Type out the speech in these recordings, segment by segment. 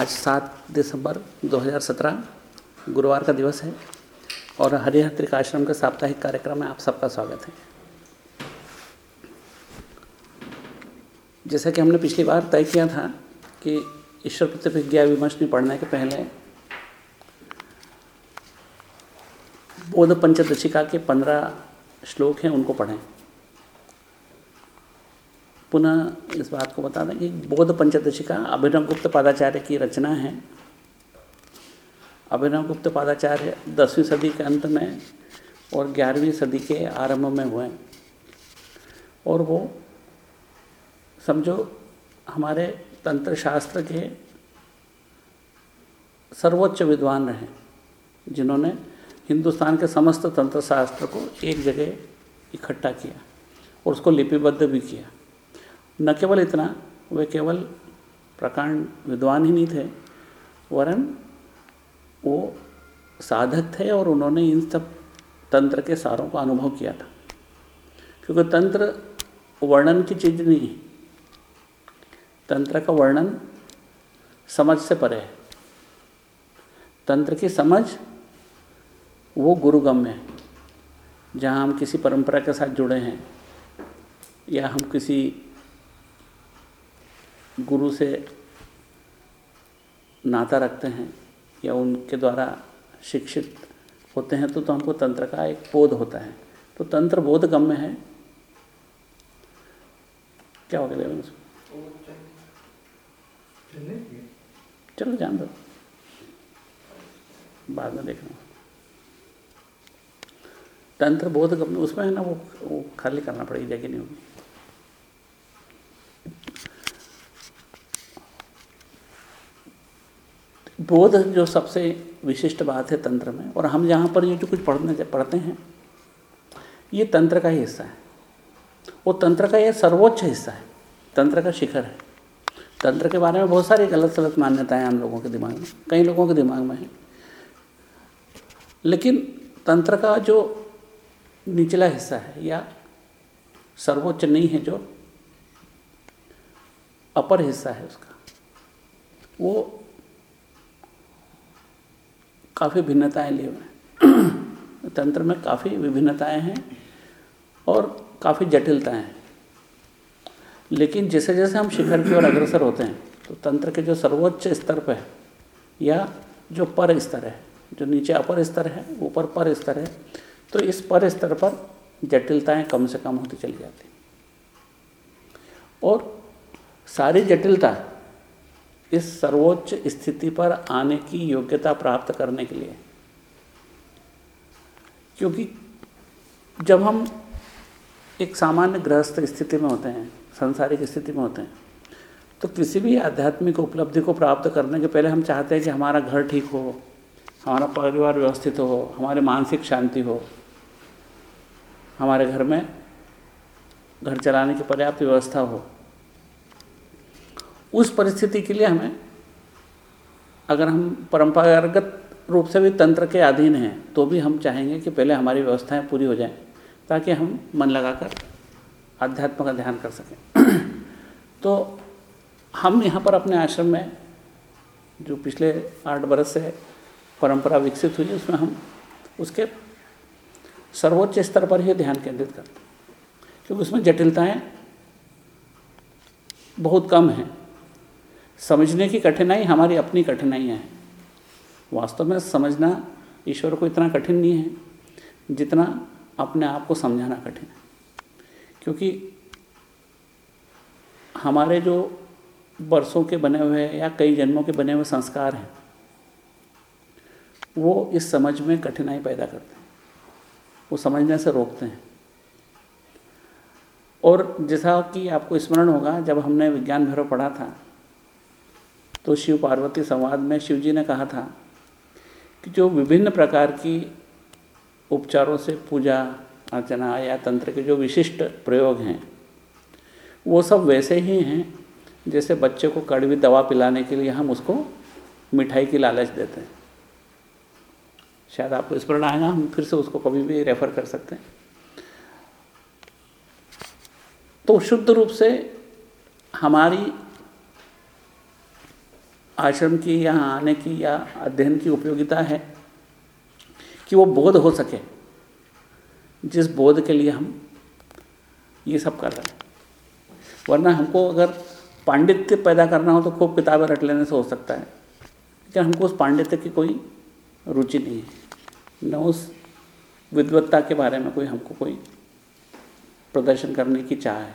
आज सात दिसंबर 2017 गुरुवार का दिवस है और हरिहर त्रिकाश्रम के साप्ताहिक कार्यक्रम में आप सबका स्वागत है। जैसा कि हमने पिछली बार तय किया था कि ईश्वर प्रतिभिज्ञा विमर्श में पढ़ने के पहले बोध पंचदशिका के पंद्रह श्लोक हैं, उनको पढ़ें। पुनः इस बात को बता दें कि बोध पंचदशिका अभिनव गुप्त पादाचार्य की रचना है। अभिनव गुप्त पादाचार्य दसवीं सदी के अंत में और ग्यारहवीं सदी के आरंभ में हुए और वो समझो हमारे तंत्र शास्त्र के सर्वोच्च विद्वान रहे जिन्होंने हिंदुस्तान के समस्त तंत्र शास्त्र को एक जगह इकट्ठा किया और उसको लिपिबद्ध भी किया। न केवल इतना, वे केवल प्रकांड विद्वान ही नहीं थे, वरन वो साधक थे और उन्होंने इन सब तंत्र के सारों का अनुभव किया था। क्योंकि तंत्र वर्णन की चीज़ नहीं है। तंत्र का वर्णन समझ से परे है। तंत्र की समझ वो गुरुगम्य है, जहाँ हम किसी परंपरा के साथ जुड़े हैं या हम किसी गुरु से नाता रखते हैं या उनके द्वारा शिक्षित होते हैं तो, तो हमको तंत्र का एक बोध होता है। तो तंत्र बोध गम्य है। क्या हो गया चलो जान दो। बाद में देखना। तंत्र बोध गम्य उसमें है ना वो वो खाली करना पड़ेगी जगह नहीं होगी। बोध जो सबसे विशिष्ट बात है तंत्र में, और हम यहाँ पर ये जो कुछ पढ़ने पढ़ते हैं, ये तंत्र का ही हिस्सा है। वो तंत्र का यह सर्वोच्च हिस्सा है। तंत्र का शिखर है। तंत्र के बारे में बहुत सारी गलत गलत मान्यताएँ हम लोगों के दिमाग में, कई लोगों के दिमाग में है। लेकिन तंत्र का जो निचला हिस्सा है, या सर्वोच्च नहीं है, जो अपर हिस्सा है उसका, वो काफ़ी भिन्नताएँ लिए हुए तंत्र में काफ़ी विभिन्नताएँ हैं और काफ़ी जटिलताएँ हैं। लेकिन जैसे जैसे हम शिखर की ओर अग्रसर होते हैं तो तंत्र के जो सर्वोच्च स्तर पर या जो पर स्तर है, जो नीचे अपर स्तर है, ऊपर पर स्तर है तो इस पर स्तर पर जटिलताएँ कम से कम होती चली जाती और सारी जटिलता इस सर्वोच्च स्थिति पर आने की योग्यता प्राप्त करने के लिए। क्योंकि जब हम एक सामान्य गृहस्थ स्थिति में होते हैं, संसारिक स्थिति में होते हैं तो किसी भी आध्यात्मिक उपलब्धि को प्राप्त करने के पहले हम चाहते हैं कि हमारा घर ठीक हो, हमारा परिवार व्यवस्थित हो, हमारे मानसिक शांति हो। हमारे घर में घर चलाने की पर्याप्त व्यवस्था हो। उस परिस्थिति के लिए हमें, अगर हम परंपरागत रूप से भी तंत्र के अधीन हैं तो भी हम चाहेंगे कि पहले हमारी व्यवस्थाएँ पूरी हो जाएँ, ताकि हम मन लगाकर अध्यात्म का ध्यान कर सकें। तो हम यहाँ पर अपने आश्रम में, जो पिछले आठ बरस से परंपरा विकसित हुई, उसमें हम उसके सर्वोच्च स्तर पर ही ध्यान केंद्रित करते हैं, क्योंकि उसमें जटिलताएँ बहुत कम हैं। समझने की कठिनाई हमारी अपनी कठिनाइयाँ हैं। वास्तव में समझना ईश्वर को इतना कठिन नहीं है, जितना अपने आप को समझाना कठिन है। क्योंकि हमारे जो वर्षों के बने हुए या कई जन्मों के बने हुए संस्कार हैं, वो इस समझ में कठिनाई पैदा करते हैं। वो समझने से रोकते हैं। और जैसा कि आपको स्मरण होगा, जब हमने विज्ञान भैरव पढ़ा था तो शिव पार्वती संवाद में शिव जी ने कहा था कि जो विभिन्न प्रकार की उपचारों से पूजा, अर्चना या तंत्र के जो विशिष्ट प्रयोग हैं, वो सब वैसे ही हैं जैसे बच्चे को कड़वी दवा पिलाने के लिए हम उसको मिठाई की लालच देते हैं। शायद आपको स्मरण आएगा, हम फिर से उसको कभी भी रेफर कर सकते हैं। तो शुद्ध रूप से हमारी आश्रम की यहाँ आने की या अध्ययन की उपयोगिता है कि वो बोध हो सके। जिस बोध के लिए हम ये सब कर रहे हैं। वरना हमको अगर पांडित्य पैदा करना हो तो खूब किताबें रट लेने से हो सकता है। लेकिन हमको उस पांडित्य की कोई रुचि नहीं है। न उस विद्वत्ता के बारे में कोई हमको कोई प्रदर्शन करने की चाह है।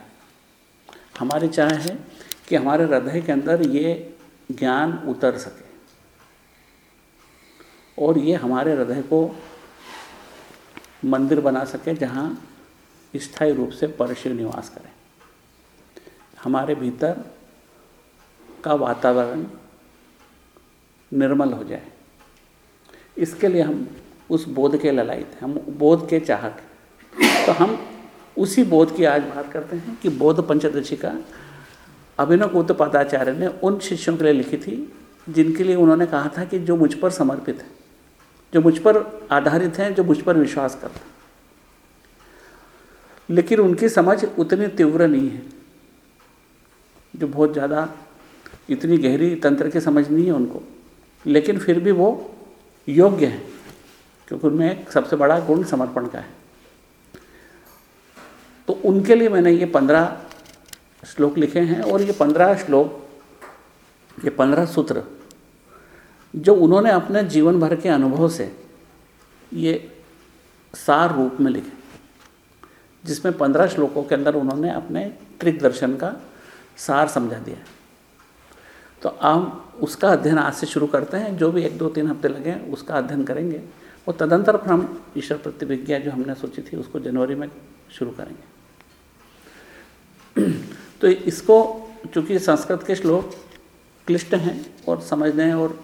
हमारी चाह है कि हमारे हृदय के अंदर ये ज्ञान उतर सके। और ये हमारे हृदय को मंदिर बना सके जहाँ स्थायी रूप से परशिव निवास करें। हमारे भीतर का वातावरण निर्मल हो जाए। इसके लिए हम उस बोध के ललायत हैं। हम बोध के चाहक तो हम उसी बोध की आज बात करते हैं कि बोध पंचदशी का अभिनव उत्पादाचार्य ने उन शिष्यों के लिए लिखी थी, जिनके लिए उन्होंने कहा था कि जो मुझ पर समर्पित है, जो मुझ पर आधारित हैं, जो मुझ पर विश्वास करते हैं। लेकिन उनकी समझ उतनी तीव्र नहीं है, जो बहुत ज़्यादा इतनी गहरी तंत्र की समझ नहीं है उनको। लेकिन फिर भी वो योग्य हैं, क्योंकि उनमें एक सबसे बड़ा गुण समर्पण का है। तो उनके लिए मैंने ये पंद्रह श्लोक लिखे हैं और ये पंद्रह श्लोक, ये पंद्रह सूत्र, जो उन्होंने अपने जीवन भर के अनुभव से ये सार रूप में लिखे, जिसमें पंद्रह श्लोकों के अंदर उन्होंने अपने त्रिक दर्शन का सार समझा दिया तो हम उसका अध्ययन आज से शुरू करते हैं, जो भी एक दो तीन हफ़्ते लगे उसका अध्ययन करेंगे। और तदंतर पर हम ईश्वर प्रतिविज्ञा जो हमने सोची थी, उसको जनवरी में शुरू करेंगे। तो इसको चूँकि संस्कृत के श्लोक क्लिष्ट हैं और समझने और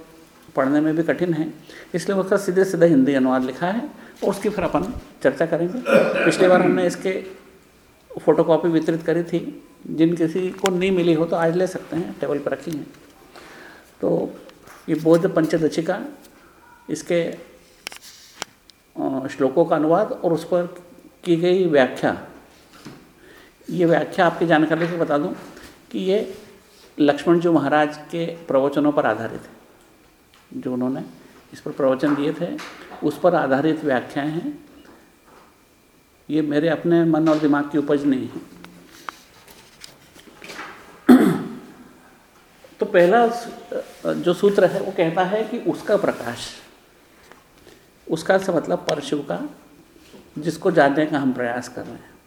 पढ़ने में भी कठिन है, इसलिए उसका सीधे सीधे हिंदी अनुवाद लिखा है और उसकी फिर अपन चर्चा करेंगे। पिछली बार हमने इसके फोटोकॉपी वितरित करी थी। जिन किसी को नहीं मिली हो तो आज ले सकते हैं, टेबल पर रखी हैं। तो ये बौद्ध पंचदशिका, इसके श्लोकों का अनुवाद और उस पर की गई व्याख्या ये व्याख्या आपकी जानकारी से बता दूँ कि ये लक्ष्मण जी महाराज के प्रवचनों पर आधारित है, जो उन्होंने इस पर प्रवचन दिए थे, उस पर आधारित व्याख्याएँ हैं। ये मेरे अपने मन और दिमाग की उपज नहीं है। तो पहला जो सूत्र है, वो कहता है कि उसका प्रकाश, उसका से मतलब परशु का, जिसको जानने का हम प्रयास कर रहे हैं।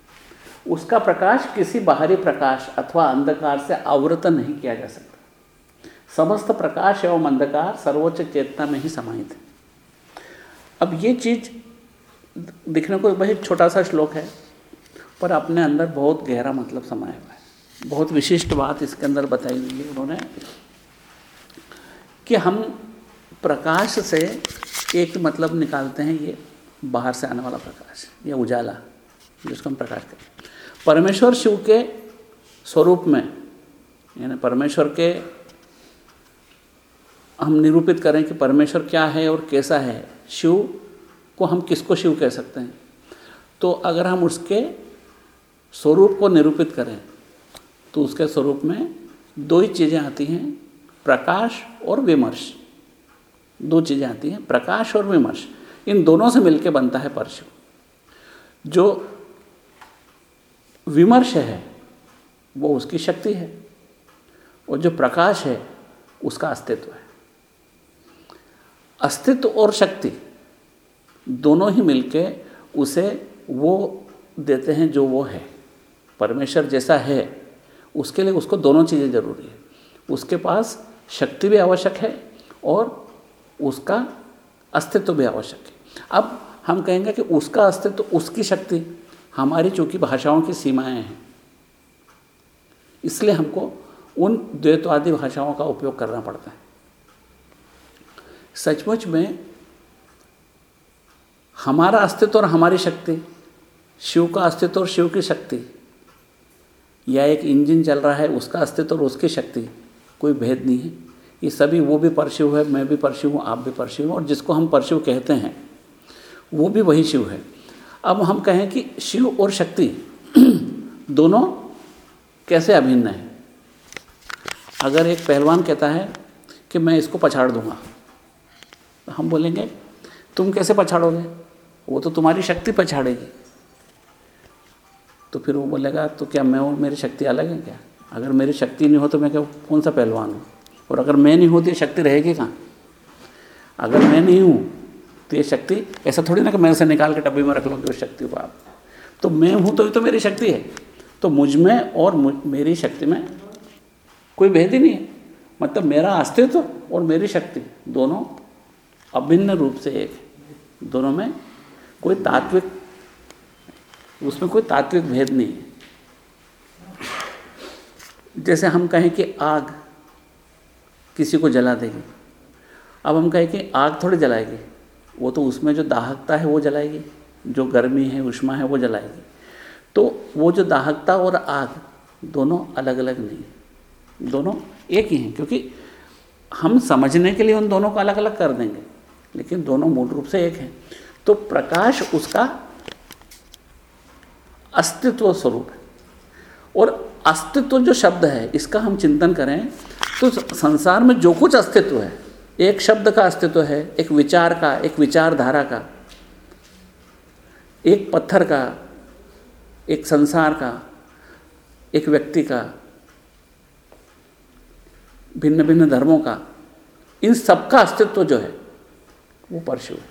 उसका प्रकाश किसी बाहरी प्रकाश अथवा अंधकार से आवृत नहीं किया जा सकता। समस्त प्रकाश एवं अंधकार सर्वोच्च चेतना में ही समाहित है। अब ये चीज़ दिखने को बहुत छोटा सा श्लोक है, पर अपने अंदर बहुत गहरा मतलब समाया हुआ है। बहुत विशिष्ट बात इसके अंदर बताई हुई है उन्होंने, कि हम प्रकाश से एक मतलब निकालते हैं, ये बाहर से आने वाला प्रकाश, या उजाला, जिसको हम प्रकाश करें परमेश्वर शिव के स्वरूप में, यानी परमेश्वर के हम निरूपित करें कि परमेश्वर क्या है और कैसा है, शिव को हम किसको शिव कह सकते हैं? तो अगर हम उसके स्वरूप को निरूपित करें तो उसके स्वरूप में दो ही चीज़ें आती हैं, प्रकाश और विमर्श। दो चीज़ें आती हैं, प्रकाश और विमर्श। इन दोनों से मिलकर बनता है परशु। जो विमर्श है, वो उसकी शक्ति है। और जो प्रकाश है, उसका अस्तित्व है। अस्तित्व और शक्ति दोनों ही मिलके उसे वो देते हैं जो वो है। परमेश्वर जैसा है, उसके लिए उसको दोनों चीज़ें ज़रूरी है। उसके पास शक्ति भी आवश्यक है और उसका अस्तित्व भी आवश्यक है। अब हम कहेंगे कि उसका अस्तित्व उसकी शक्ति हमारी चूँकि भाषाओं की सीमाएँ हैं। इसलिए हमको उन द्वैतवादी भाषाओं का उपयोग करना पड़ता है। सचमुच में हमारा अस्तित्व और हमारी शक्ति, शिव का अस्तित्व और शिव की शक्ति, या एक इंजन चल रहा है उसका अस्तित्व और उसकी शक्ति, कोई भेद नहीं है। ये सभी वो भी परशिव है, मैं भी परशिव हूँ, आप भी परशिव हूँ, और जिसको हम परशिव कहते हैं, वो भी वही शिव है। अब हम कहें कि शिव और शक्ति दोनों कैसे अभिन्न है? अगर एक पहलवान कहता है कि मैं इसको पछाड़ दूँगा तो हम बोलेंगे, तुम कैसे पछाड़ोगे? वो तो तुम्हारी शक्ति पछाड़ेगी। तो फिर वो बोलेगा तो क्या मैं और मेरी शक्ति अलग है क्या? अगर मेरी शक्ति नहीं हो तो मैं क्या, कौन सा पहलवान हूँ? और अगर मैं नहीं होती शक्ति रहेगी कहाँ? अगर मैं नहीं हूँ तो ये शक्ति ऐसा थोड़ी ना कि मैं उसे निकाल के डब्बे में रख लो कि उस शक्ति को आप। तो मैं हूँ तो ये तो मेरी शक्ति है। तो मुझमें और मुझ, मेरी शक्ति में कोई भेद ही नहीं है। मतलब मेरा अस्तित्व और मेरी शक्ति दोनों अभिन्न रूप से एक है। दोनों में कोई तात्विक उसमें कोई तात्विक भेद नहीं है। जैसे हम कहें कि आग किसी को जला देगी। अब हम कहें कि आग थोड़ी जलाएगी। वो तो उसमें जो दाहकता है वो जलाएगी, जो गर्मी है, उष्मा है, वो जलाएगी। तो वो जो दाहकता और आग दोनों अलग अलग नहीं दोनों एक ही हैं, क्योंकि हम समझने के लिए उन दोनों को अलग अलग कर देंगे, लेकिन दोनों मूल रूप से एक हैं। तो प्रकाश उसका अस्तित्व स्वरूप है। और अस्तित्व जो शब्द है, इसका हम चिंतन करें तो संसार में जो कुछ अस्तित्व है एक शब्द का अस्तित्व है, एक विचार का, एक विचारधारा का, एक पत्थर का, एक संसार का, एक व्यक्ति का भिन्न भिन्न धर्मों का, इन सबका अस्तित्व जो है, वो परशु है।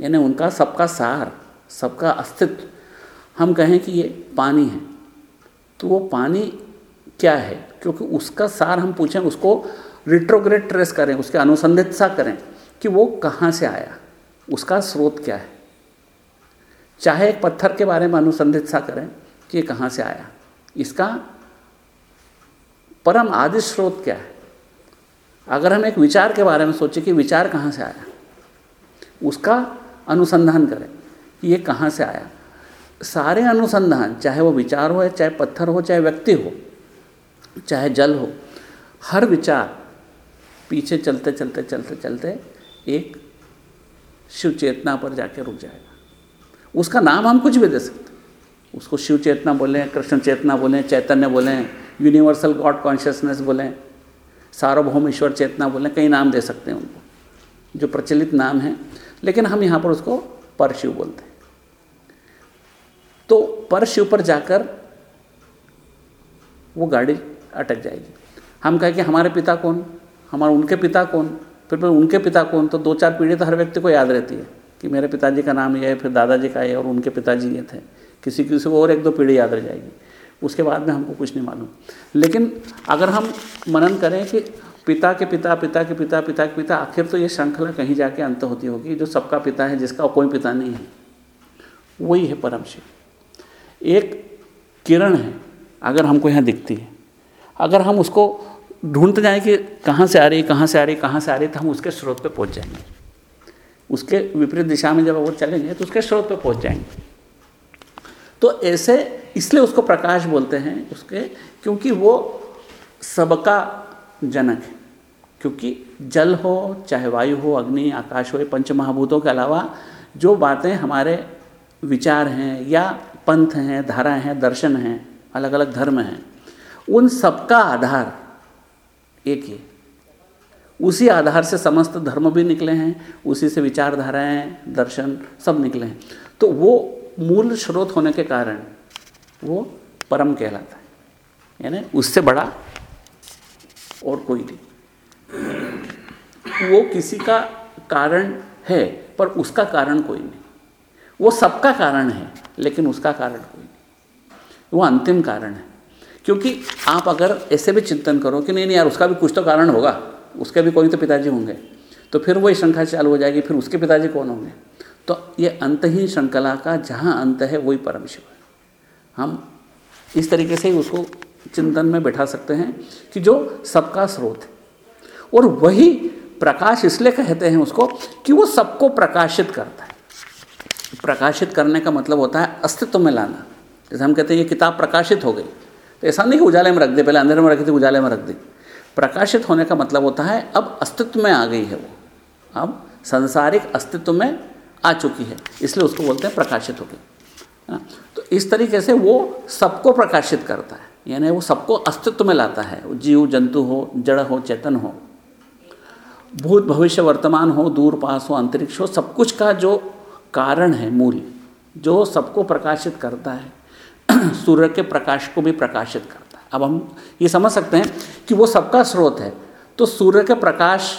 यानी उनका सबका सार, सबका अस्तित्व। हम कहें कि ये पानी है। तो वो पानी क्या है? क्योंकि उसका सार हम पूछें, उसको रिट्रोग्रेड ट्रेस करें, उसके अनुसंधित सा करें कि वो कहाँ से आया, उसका स्रोत क्या है। चाहे एक पत्थर के बारे में अनुसंधित सा करें कि ये कहाँ से आया, इसका परम आदि स्रोत क्या है। अगर हम एक विचार के बारे में सोचें कि विचार कहाँ से आया, उसका अनुसंधान करें कि ये कहाँ से आया। सारे अनुसंधान, चाहे वो विचार हो चाहे पत्थर हो, चाहे व्यक्ति हो, चाहे जल हो, हर विचार पीछे चलते चलते चलते चलते एक शिव चेतना पर जाके रुक जाएगा। उसका नाम हम कुछ भी दे सकते उसको शिव चेतना बोलें, कृष्ण चेतना बोलें, चैतन्य बोलें यूनिवर्सल गॉड कॉन्शियसनेस बोलें, सार्वभौम ईश्वर चेतना बोलें, कई नाम दे सकते हैं उनको, जो प्रचलित नाम है। लेकिन हम यहाँ पर उसको परशिव बोलते हैं। तो परशिव पर जाकर वो गाड़ी अटक जाएगी। हम कहें कि हमारे पिता कौन? हमारे उनके पिता कौन? फिर फिर उनके पिता कौन? तो दो चार पीढ़ी तो हर व्यक्ति को याद रहती है कि मेरे पिताजी का नाम ये है, फिर दादाजी का ये और उनके पिताजी ये थे। किसी किसी को और एक दो पीढ़ी याद रह जाएगी। उसके बाद में हमको कुछ नहीं मालूम। लेकिन अगर हम मनन करें कि पिता के पिता पिता के पिता पिता के पिता, आखिर तो ये श्रृंखला कहीं जाके अंत होती होगी, जो सबका पिता है, जिसका कोई पिता नहीं है। वही है परम शिव। एक किरण है, अगर हमको यहाँ दिखती है। अगर हम उसको ढूंढते जाएँ कि कहाँ से आ रही, कहाँ से आ रही, कहाँ से आ रही तो हम उसके स्रोत पे पहुँच जाएँगे। उसके विपरीत दिशा में जब वो चलेंगे तो उसके स्रोत पे पहुँच जाएँगे। तो ऐसे इसलिए उसको प्रकाश बोलते हैं उसके, क्योंकि वो सबका जनक है। क्योंकि जल हो, चाहे वायु हो, अग्नि, आकाश हो पंच महाभूतों के अलावा जो बातें हमारे विचार हैं या पंथ हैं धारा हैं, दर्शन हैं अलग अलग धर्म हैं, उन सबका आधार एक ही। उसी आधार से समस्त धर्म भी निकले हैं, उसी से विचारधाराएँ, दर्शन सब निकले हैं। तो वो मूल स्रोत होने के कारण वो परम कहलाता है। यानी उससे बड़ा और कोई नहीं। वो किसी का कारण है, पर उसका कारण कोई नहीं। वो सबका कारण है, लेकिन उसका कारण कोई नहीं। वो अंतिम कारण है। क्योंकि आप अगर ऐसे भी चिंतन करो कि नहीं नहीं यार, उसका भी कुछ तो कारण होगा। उसके भी कोई तो पिताजी होंगे। तो फिर वही श्रृंखला चालू हो जाएगी, फिर उसके पिताजी कौन होंगे? तो ये अंतहीन श्रृंखला का जहाँ अंत है, वही परम शिव है। हम इस तरीके से ही उसको चिंतन में बैठा सकते हैं कि जो सबका स्रोत है। और वही प्रकाश इसलिए कहते हैं उसको कि वो सबको प्रकाशित करता है। प्रकाशित करने का मतलब होता है अस्तित्व में लाना। जैसे हम कहते हैं, ये किताब प्रकाशित हो गई। तो ऐसा नहीं कि उजाले में रख दे पहले अंधेरे में रखी थी उजाले में रख दी। प्रकाशित होने का मतलब होता है अब अस्तित्व में आ गई है वो। अब संसारिक अस्तित्व में आ चुकी है इसलिए उसको बोलते हैं प्रकाशित हो गई हाँ, तो इस तरीके से वो सबको प्रकाशित करता है यानी वो सबको अस्तित्व में लाता है। जीव जंतु हो जड़ हो चेतन हो भूत भविष्य वर्तमान हो दूर पास हो अंतरिक्ष हो सब कुछ का जो कारण है मूल जो सबको प्रकाशित करता है सूर्य के प्रकाश को भी प्रकाशित करता है। अब हम ये समझ सकते हैं कि वो सबका स्रोत है। तो सूर्य के प्रकाश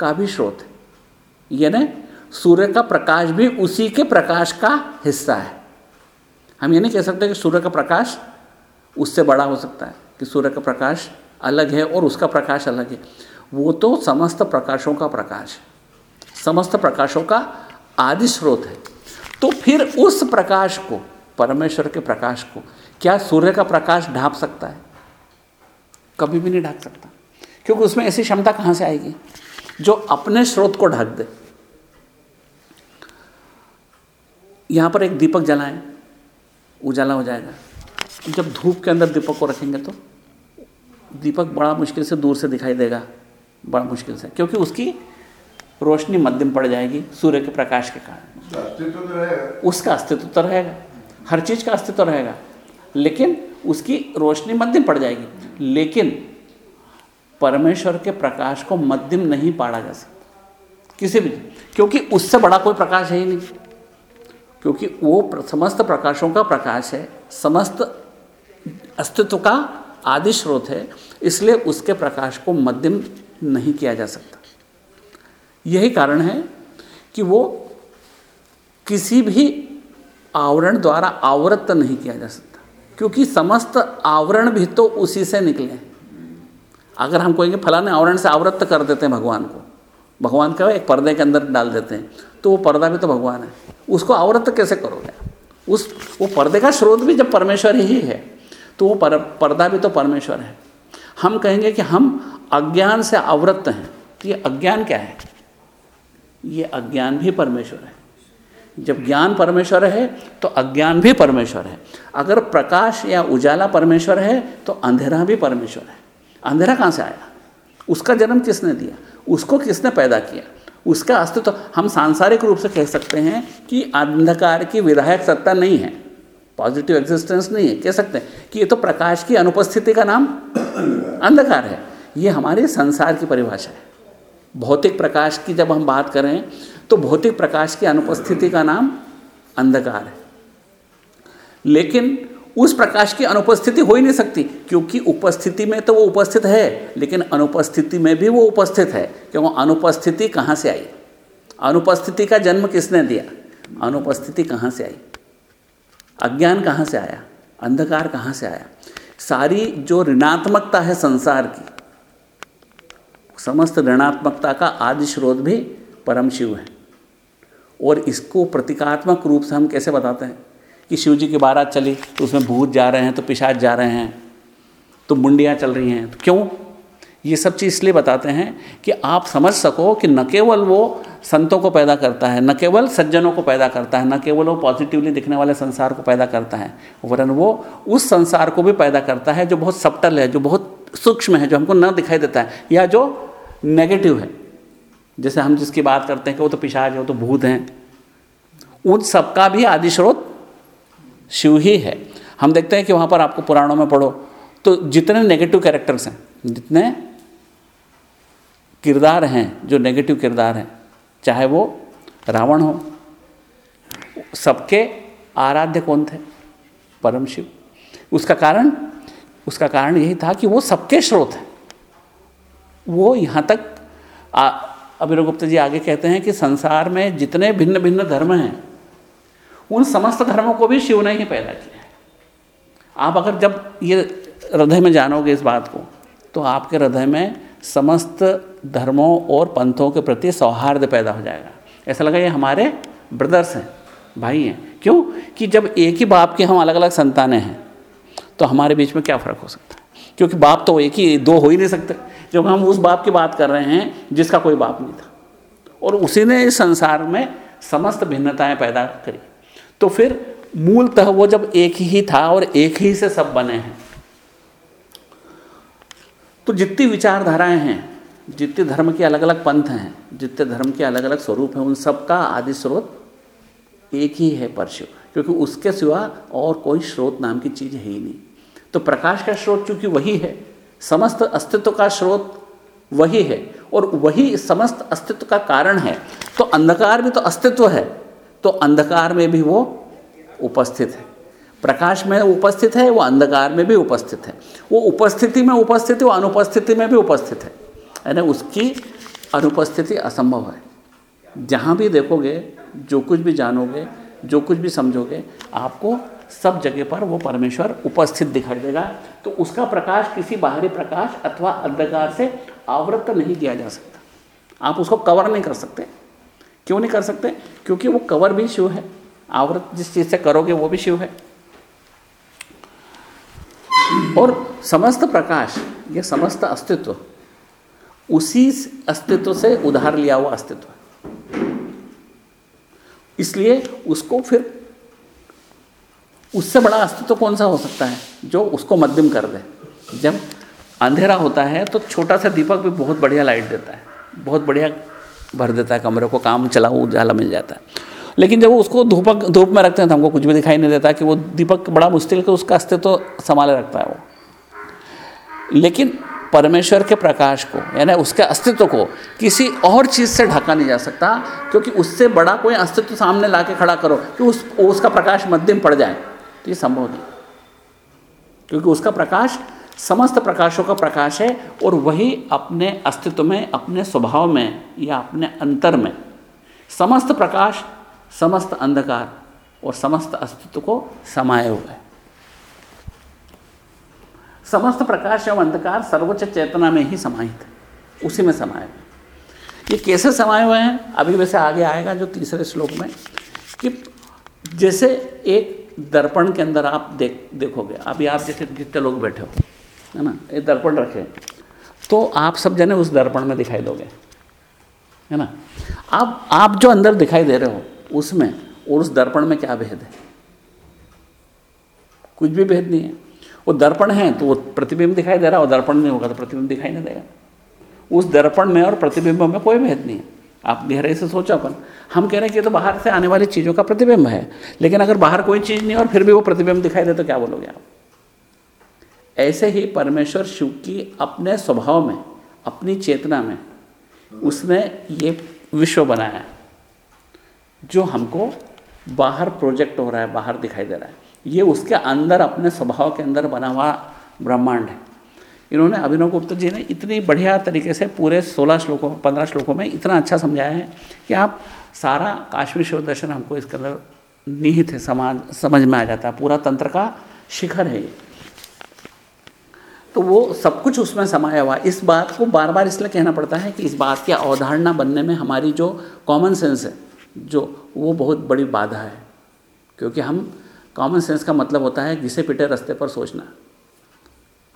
का भी स्रोत है। यानी सूर्य का प्रकाश भी उसी के प्रकाश का हिस्सा है। हम ये नहीं कह सकते कि सूर्य का प्रकाश उससे बड़ा हो सकता है, कि सूर्य का प्रकाश अलग है और उसका प्रकाश अलग है। वो तो समस्त प्रकाशों का प्रकाश है। समस्त प्रकाशों का आदि स्रोत है। तो फिर उस प्रकाश को परमेश्वर के प्रकाश को। क्या सूर्य का प्रकाश ढांप सकता है? कभी भी नहीं ढाक सकता। क्योंकि उसमें ऐसी क्षमता कहाँ से आएगी? जो अपने स्रोत को ढक दे। यहाँ पर एक दीपक जलाएँ उजाला हो जाएगा। जब धूप के अंदर दीपक को रखेंगे तो दीपक बड़ा मुश्किल से दूर से दिखाई देगा बड़ा मुश्किल से। क्योंकि उसकी रोशनी मध्यम पड़ जाएगी सूर्य के प्रकाश के कारण। उसका अस्तित्व तो रहेगा। हर चीज़ का अस्तित्व रहेगा। लेकिन उसकी रोशनी मध्यम पड़ जाएगी। लेकिन परमेश्वर के प्रकाश को मध्यम नहीं पाड़ा जा सकता। किसी भी क्योंकि उससे बड़ा कोई प्रकाश है ही नहीं। क्योंकि वो समस्त प्रकाशों का प्रकाश है। समस्त अस्तित्व का आदि स्रोत है। इसलिए उसके प्रकाश को मध्यम नहीं किया जा सकता। यही कारण है कि वो किसी भी आवरण द्वारा आवृत नहीं किया जा सकता। क्योंकि समस्त आवरण भी तो उसी से निकले अगर हम कहेंगे फलाने आवरण से आवृत कर देते हैं भगवान को भगवान का एक पर्दे के अंदर डाल देते हैं तो वो पर्दा भी तो भगवान है। उसको आवृत कैसे करोगे? उस वो पर्दे का स्रोत भी जब परमेश्वर ही है तो वो पर, पर्दा भी तो परमेश्वर है। हम कहेंगे कि हम अज्ञान से आवृत हैं। तो ये अज्ञान क्या है? ये अज्ञान भी परमेश्वर है। जब ज्ञान परमेश्वर है तो अज्ञान भी परमेश्वर है। अगर प्रकाश या उजाला परमेश्वर है तो अंधेरा भी परमेश्वर है। अंधेरा कहाँ से आया? उसका जन्म किसने दिया? उसको किसने पैदा किया? उसका अस्तित्व तो हम सांसारिक रूप से कह सकते हैं कि अंधकार की विधायक सत्ता नहीं है। पॉजिटिव एग्जिस्टेंस नहीं है। कह सकते हैं कि ये तो प्रकाश की अनुपस्थिति का नाम अंधकार है। ये हमारे संसार की परिभाषा है। भौतिक प्रकाश की जब हम बात करें तो भौतिक प्रकाश की अनुपस्थिति का नाम अंधकार है। लेकिन उस प्रकाश की अनुपस्थिति हो ही नहीं सकती, क्योंकि उपस्थिति में तो वो उपस्थित है, लेकिन अनुपस्थिति में भी वो उपस्थित है क्यों अनुपस्थिति कहाँ से आई? अनुपस्थिति का जन्म किसने दिया? अनुपस्थिति कहाँ से आई? अज्ञान कहाँ से आया? अंधकार कहाँ से आया? सारी जो ऋणात्मकता है संसार की, समस्त ऋणात्मकता का आदि स्रोत भी परम शिव है। और इसको प्रतीकात्मक रूप से हम कैसे बताते हैं? कि शिव जी की बारात चली तो उसमें भूत जा रहे हैं तो पिशाच जा रहे हैं तो मुंडियाँ चल रही हैं तो क्यों? ये सब चीज़ इसलिए बताते हैं कि आप समझ सको कि न केवल वो संतों को पैदा करता है, न केवल सज्जनों को पैदा करता है, न केवल वो पॉजिटिवली दिखने वाले संसार को पैदा करता है, वरन वो उस संसार को भी पैदा करता है जो बहुत सप्टल है, जो बहुत सूक्ष्म है, जो हमको न दिखाई देता है, या जो नेगेटिव है। जैसे हम जिसकी बात करते हैं कि वो तो पिशाच है, वो तो भूत हैं। उन सबका भी आदि स्रोत शिव ही है। हम देखते हैं कि वहाँ पर आपको पुराणों में पढ़ो तो जितने नेगेटिव कैरेक्टर्स हैं, जितने किरदार हैं, जो नेगेटिव किरदार हैं, चाहे वो रावण हो, सबके आराध्य कौन थे? परम शिव। उसका कारण उसका कारण यही था कि वो सबके स्रोत हैं। वो यहाँ तक अभिनव गुप्ता जी आगे कहते हैं कि संसार में जितने भिन्न भिन्न धर्म हैं, उन समस्त धर्मों को भी शिव ने ही पैदा किया है। आप अगर जब ये हृदय में जानोगे इस बात को तो आपके हृदय में समस्त धर्मों और पंथों के प्रति सौहार्द पैदा हो जाएगा। ऐसा लगा ये हमारे ब्रदर्स हैं, भाई हैं। क्यों? कि जब एक ही बाप के हम अलग अलग संतानें हैं तो हमारे बीच में क्या फ़र्क हो सकता? है क्योंकि बाप तो एक ही, दो हो ही नहीं सकते। जब हम उस बाप की बात कर रहे हैं, जिसका कोई बाप नहीं था। और उसी ने इस संसार में समस्त भिन्नताएँ पैदा करी। तो फिर मूलतः वो जब एक ही था और एक ही से सब बने हैं। तो जितनी विचारधाराएँ हैं, जितने धर्म के अलग अलग पंथ हैं, जितने धर्म के अलग अलग स्वरूप हैं, उन सब का आदि स्रोत एक ही है परशु क्योंकि उसके सिवा और कोई स्रोत नाम की चीज़ है ही नहीं। तो प्रकाश का स्रोत चूँकि वही है, समस्त अस्तित्व का स्रोत वही है और वही समस्त अस्तित्व का कारण है तो अंधकार भी तो अस्तित्व है तो अंधकार में भी वो उपस्थित है। प्रकाश में उपस्थित है, वो अंधकार में भी उपस्थित है। वो उपस्थिति में उपस्थित वो अनुपस्थिति में भी उपस्थित है। यानी उसकी अनुपस्थिति असंभव है। जहाँ भी देखोगे, जो कुछ भी जानोगे, जो कुछ भी समझोगे, आपको सब जगह पर वो परमेश्वर उपस्थित दिखाई देगा। तो उसका प्रकाश किसी बाहरी प्रकाश अथवा अंधकार से आवृत नहीं किया जा सकता। आप उसको कवर नहीं कर सकते। क्यों नहीं कर सकते? क्योंकि वो कवर भी शिव है। आवृत जिस चीज़ से करोगे वो भी शिव है। और समस्त प्रकाश, ये समस्त अस्तित्व, उसी अस्तित्व से उधार लिया हुआ अस्तित्व इसलिए उसको फिर उससे बड़ा अस्तित्व कौन सा हो सकता है? जो उसको मध्यम कर दे। जब अंधेरा होता है तो छोटा सा दीपक भी बहुत बढ़िया लाइट देता है। बहुत बढ़िया भर देता है कमरे को, काम चला, उजाला मिल जाता है। लेकिन जब वो उसको धूपक, धूप में रखते हैं तो हमको कुछ भी दिखाई नहीं देता कि वो दीपक बड़ा मुश्किल के उसका अस्तित्व संभाले रखता है वो। लेकिन परमेश्वर के प्रकाश को, यानी उसके अस्तित्व को किसी और चीज़ से ढका नहीं जा सकता, क्योंकि उससे बड़ा कोई अस्तित्व सामने ला के खड़ा करो कि उस, उसका प्रकाश मध्यम पड़ जाए। तो ये संभव नहीं। क्योंकि उसका प्रकाश, समस्त प्रकाशों का प्रकाश है और वही अपने अस्तित्व में, अपने स्वभाव में या अपने अंतर में। समस्त प्रकाश, समस्त अंधकार और समस्त अस्तित्व को समाये हुए। है समस्त प्रकाश एवं अंधकार सर्वोच्च चेतना में ही समाहित है। उसी में समाये हुए। ये कैसे समाये हुए हैं? अभी वैसे आगे आएगा जो तीसरे श्लोक में कि जैसे एक दर्पण के अंदर आप देख, देखोगे। अभी आप जैसे जितने लोग बैठे हो, है ना, ये दर्पण रखे। तो आप सब जने उस दर्पण में दिखाई दोगे, है ना। अब आप जो अंदर दिखाई दे रहे हो, उसमें और उस दर्पण में क्या भेद है? कुछ भी भेद नहीं है। वो दर्पण है तो वो प्रतिबिंब दिखाई दे रहा है, और दर्पण नहीं होगा तो प्रतिबिंब दिखाई नहीं देगा। उस दर्पण में और प्रतिबिंब में कोई भेद नहीं है। आप गहराई से सोचो अपन। हम कह रहे हैं कि तो बाहर से आने वाली चीज़ों का प्रतिबिंब है, लेकिन अगर बाहर कोई चीज़ नहीं और फिर भी वो प्रतिबिंब दिखाई दे तो क्या बोलोगे आप? ऐसे ही परमेश्वर शिव की अपने स्वभाव में, अपनी चेतना में, उसने ये विश्व बनाया, जो हमको बाहर प्रोजेक्ट हो रहा है, बाहर दिखाई दे रहा है। ये उसके अंदर, अपने स्वभाव के अंदर बना हुआ ब्रह्मांड है। इन्होंने अभिनव गुप्त जी ने इतनी बढ़िया तरीके से पूरे सोलह श्लोकों, पंद्रह श्लोकों में इतना अच्छा समझाया है कि आप सारा काश्मीर शिव दर्शन हमको इसके अंदर निहित है समाज समझ में आ जाता है। पूरा तंत्र का शिखर है ये। तो वो सब कुछ उसमें समाया हुआ इस बात को बार बार इसलिए कहना पड़ता है कि इस बात की अवधारणा बनने में हमारी जो कॉमन सेंस है, जो वो बहुत बड़ी बाधा है। क्योंकि हम कॉमन सेंस का मतलब होता है घिसे पिटे रास्ते पर सोचना।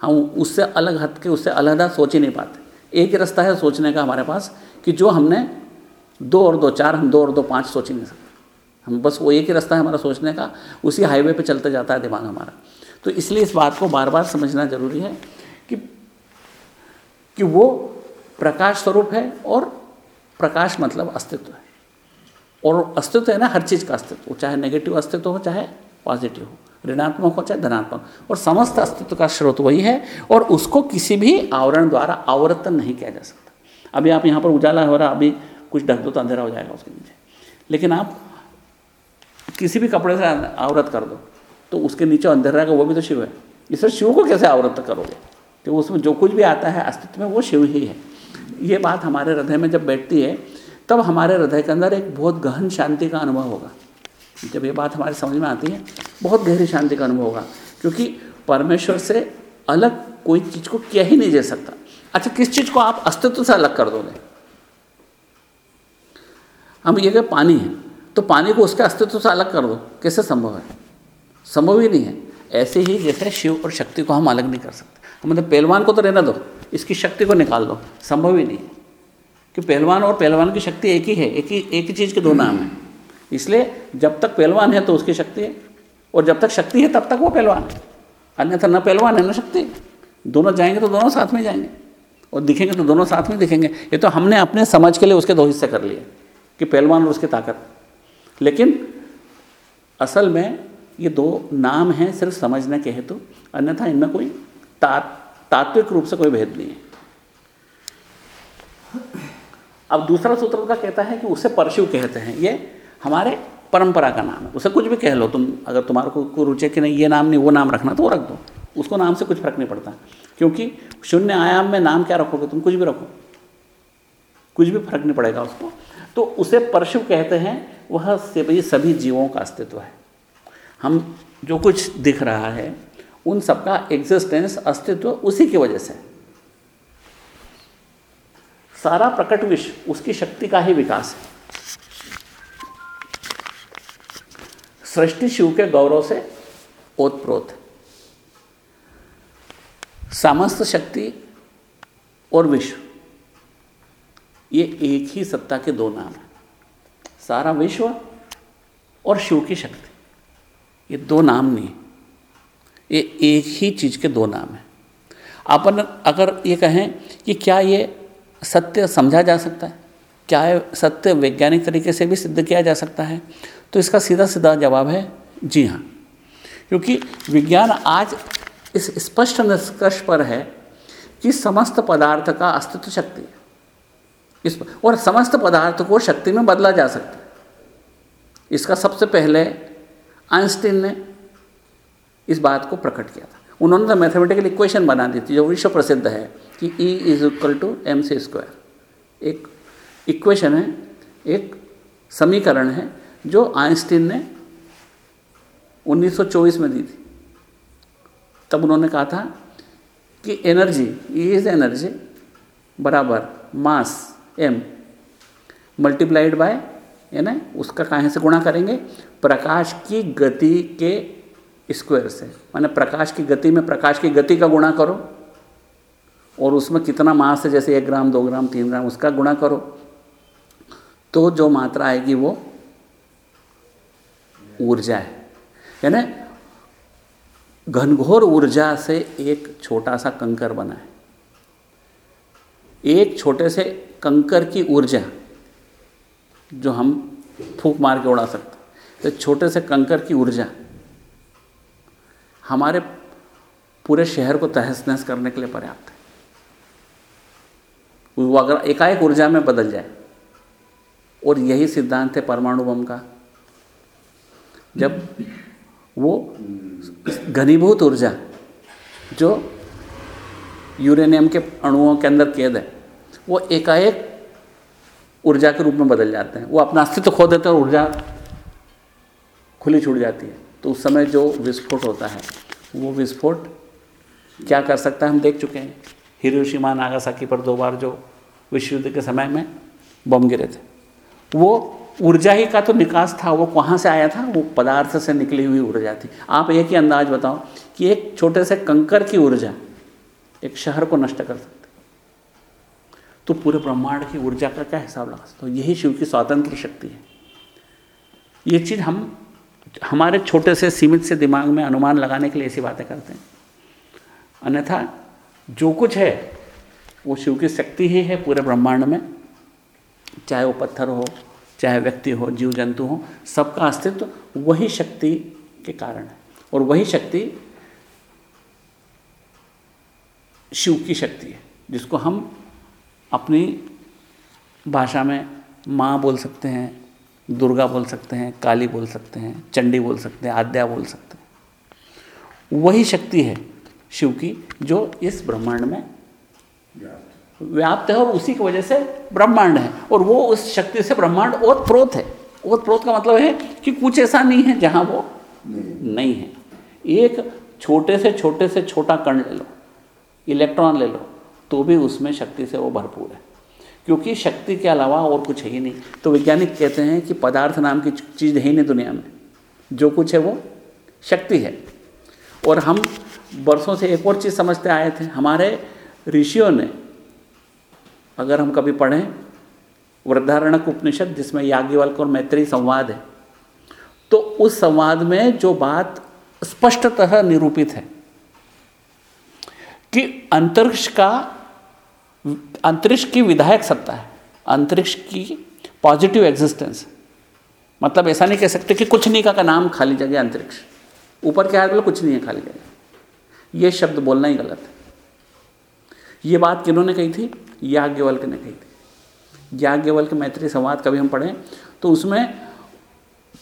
हम उससे अलग हट के, उससे अलहदा सोच ही नहीं पाते। एक ही रास्ता है सोचने का हमारे पास कि जो हमने दो और दो, चार, हम दो और दो, पाँच सोच ही नहीं सकते। हम बस वो एक ही रास्ता है हमारा सोचने का, उसी हाईवे पे चलते जाता है दिमाग हमारा। तो इसलिए इस बात को बार बार समझना ज़रूरी है कि कि वो प्रकाश स्वरूप है और प्रकाश मतलब अस्तित्व है। और अस्तित्व है ना, हर चीज़ का अस्तित्व, चाहे नेगेटिव अस्तित्व हो, चाहे पॉजिटिव हो, ऋणात्मक हो चाहे धनात्मक और समस्त अस्तित्व का स्रोत वही है और उसको किसी भी आवरण द्वारा आवृतन नहीं किया जा सकता। अभी आप यहाँ पर उजाला हो रहा, अभी कुछ ढक दो तो अंधेरा हो जाएगा उसके नीचे। लेकिन आप किसी भी कपड़े से आवृत कर दो तो उसके नीचे अंधेरा का वो भी तो शिव है। इससे शिव को कैसे आवृत करोगे? तो उसमें जो कुछ भी आता है अस्तित्व में वो शिव ही है। ये बात हमारे हृदय में जब बैठती है, तब हमारे हृदय के अंदर एक बहुत गहन शांति का अनुभव होगा। जब ये बात हमारे समझ में आती है, बहुत गहरी शांति का अनुभव होगा, क्योंकि परमेश्वर से अलग कोई चीज़ को किया ही नहीं जा सकता। अच्छा किस चीज़ को आप अस्तित्व से अलग कर दोगे? हम ये कहें पानी है तो पानी को उसके अस्तित्व से अलग कर दो। कैसे संभव है? संभव ही नहीं है। ऐसे ही जैसे शिव और शक्ति को हम अलग नहीं कर सकते। मतलब पहलवान को तो रहना दो, इसकी शक्ति को निकाल दो। संभव ही नहीं है। कि पहलवान और पहलवान की शक्ति एक ही है, एक ही एक ही चीज़ के दो नाम हैं। इसलिए जब तक पहलवान है तो उसकी शक्ति है। और जब तक शक्ति है, तब तक वो पहलवान है। अन्यथा न पहलवान है, न शक्ति दोनों जाएँगे तो दोनों साथ में जाएँगे। और दिखेंगे तो दोनों साथ में दिखेंगे। ये तो हमने अपने समझ के लिए उसके दो हिस्से कर लिए, कि पहलवान और उसकी ताकत। लेकिन असल में ये दो नाम हैं सिर्फ़ समझने के हेतु, अन्यथा इनमें कोई तात्विक रूप से कोई भेद नहीं है। अब दूसरा सूत्र का कहता है कि उसे परशु कहते हैं। ये हमारे परंपरा का नाम है। उसे कुछ भी कह लो तुम अगर तुम्हारे को, रुचि कि नहीं ये नाम नहीं वो नाम रखना तो वो रख दो। उसको नाम से कुछ फ़र्क नहीं पड़ता। क्योंकि शून्य आयाम में नाम क्या रखोगे तुम कुछ भी रखो। कुछ भी फ़र्क नहीं पड़ेगा उसको। तो उसे परशु कहते हैं वह सभी सभी जीवों का अस्तित्व है। हम जो कुछ दिख रहा है उन सबका एग्जिस्टेंस अस्तित्व उसी की वजह से। सारा प्रकट विश्व उसकी शक्ति का ही विकास है। सृष्टि शिव के गौरव से ओतप्रोत। समस्त शक्ति और विश्व। ये एक ही सत्ता के दो नाम हैं। सारा विश्व और शिव की शक्ति। ये दो नाम नहीं ये एक ही चीज़ के दो नाम हैं। अपन अगर ये कहें कि क्या ये सत्य समझा जा सकता है? क्या ये सत्य वैज्ञानिक तरीके से भी सिद्ध किया जा सकता है? तो इसका सीधा सीधा जवाब है जी हाँ। क्योंकि विज्ञान आज इस स्पष्ट निष्कर्ष पर है कि समस्त पदार्थ का अस्तित्व शक्ति है। इस और समस्त पदार्थ को शक्ति में बदला जा सकता है। इसका सबसे पहले आइंस्टीन ने इस बात को प्रकट किया था। उन्होंने तो मैथमेटिकल इक्वेशन बना दी थी, जो विश्व प्रसिद्ध है कि E is equal to M C square एक इक्वेशन है, एक समीकरण है जो आइंस्टीन ने 1924 में दी थी। तब उन्होंने कहा था कि एनर्जी इज़ एनर्जी बराबर मास एम मल्टीप्लाइड बाय है ना उसका कहाँ से गुणा करेंगे? प्रकाश की गति के स्क्वायर से। माने प्रकाश की गति में प्रकाश की गति का गुणा करो और उसमें कितना मास है, जैसे एक ग्राम, दो ग्राम, तीन ग्राम, उसका गुणा करो। तो जो मात्रा आएगी वो ऊर्जा है। यानी घनघोर ऊर्जा से एक छोटा सा कंकर बना है। एक छोटे से कंकर की ऊर्जा जो हम फूक मार के उड़ा सकते तो छोटे से कंकर की ऊर्जा हमारे पूरे शहर को तहस नहस करने के लिए पर्याप्त है। वो अगर एकाएक ऊर्जा में बदल जाए और यही सिद्धांत है परमाणु बम का जब वो घनीभूत ऊर्जा जो यूरेनियम के अणुओं के अंदर कैद है, वो एकाएक ऊर्जा के रूप में बदल जाते हैं। वो अपना अस्तित्व खो देते हैं और ऊर्जा खुली छूट जाती है। तो उस समय जो विस्फोट होता है, वो विस्फोट क्या कर सकता है हम देख चुके हैं। हिरोशिमा, नागासाकी पर दो बार जो विश्व युद्ध के समय में बम गिरे थे। वो ऊर्जा ही का तो निकास था, वो कहाँ से आया था? वो पदार्थ से निकली हुई ऊर्जा थी। आप एक ही अंदाज बताओ कि एक छोटे से कंकर की ऊर्जा एक शहर को नष्ट कर सकते तो पूरे ब्रह्मांड की ऊर्जा का क्या हिसाब लगा सकते हो? यही शिव की स्वतंत्र शक्ति है। ये चीज़ हम, हमारे छोटे से, सीमित से दिमाग में अनुमान लगाने के लिए ऐसी बातें करते हैं। अन्यथा, जो कुछ है, वो शिव की शक्ति ही है पूरे ब्रह्मांड में, चाहे वो पत्थर हो चाहे व्यक्ति हो जीव जंतु हो, सबका अस्तित्व वही शक्ति के कारण है। और वही शक्ति शिव की शक्ति है, जिसको हम अपनी भाषा में माँ बोल सकते हैं, दुर्गा बोल सकते हैं, काली बोल सकते हैं, चंडी बोल सकते हैं, आद्या बोल सकते हैं। वही शक्ति है शिव की, जो इस ब्रह्मांड में व्याप्त है और उसी की वजह से ब्रह्मांड है। और वो उस शक्ति से ब्रह्मांड ओत प्रोत है। ओत प्रोत का मतलब है कि कुछ ऐसा नहीं है जहाँ वो नहीं, है। एक छोटे से छोटे से छोटा कण ले लो इलेक्ट्रॉन ले लो तो भी उसमें शक्ति से वो भरपूर है। क्योंकि शक्ति के अलावा और कुछ है ही नहीं। तो वैज्ञानिक कहते हैं कि पदार्थ नाम की चीज़ है ही नहीं दुनिया में। जो कुछ है वो शक्ति है। और हम वर्षों से एक और चीज़ समझते आए थे। हमारे ऋषियों ने अगर हम कभी पढ़ें वृद्धारणक उपनिषद जिसमें याज्ञवल्क और मैत्री संवाद है तो उस संवाद में जो बात स्पष्टतः निरूपित है कि अंतरिक्ष का अंतरिक्ष की विधायक सत्ता है अंतरिक्ष की पॉजिटिव एग्जिस्टेंस मतलब ऐसा नहीं कह सकते कि कुछ नहीं का, का नाम खाली जगह अंतरिक्ष। ऊपर क्या है कुछ नहीं है खाली जगह। ये शब्द बोलना ही गलत है। ये बात किन्होंने कही थी? याज्ञवल्क ने कही थी। याज्ञवल्क मैत्री संवाद कभी हम पढ़ें तो उसमें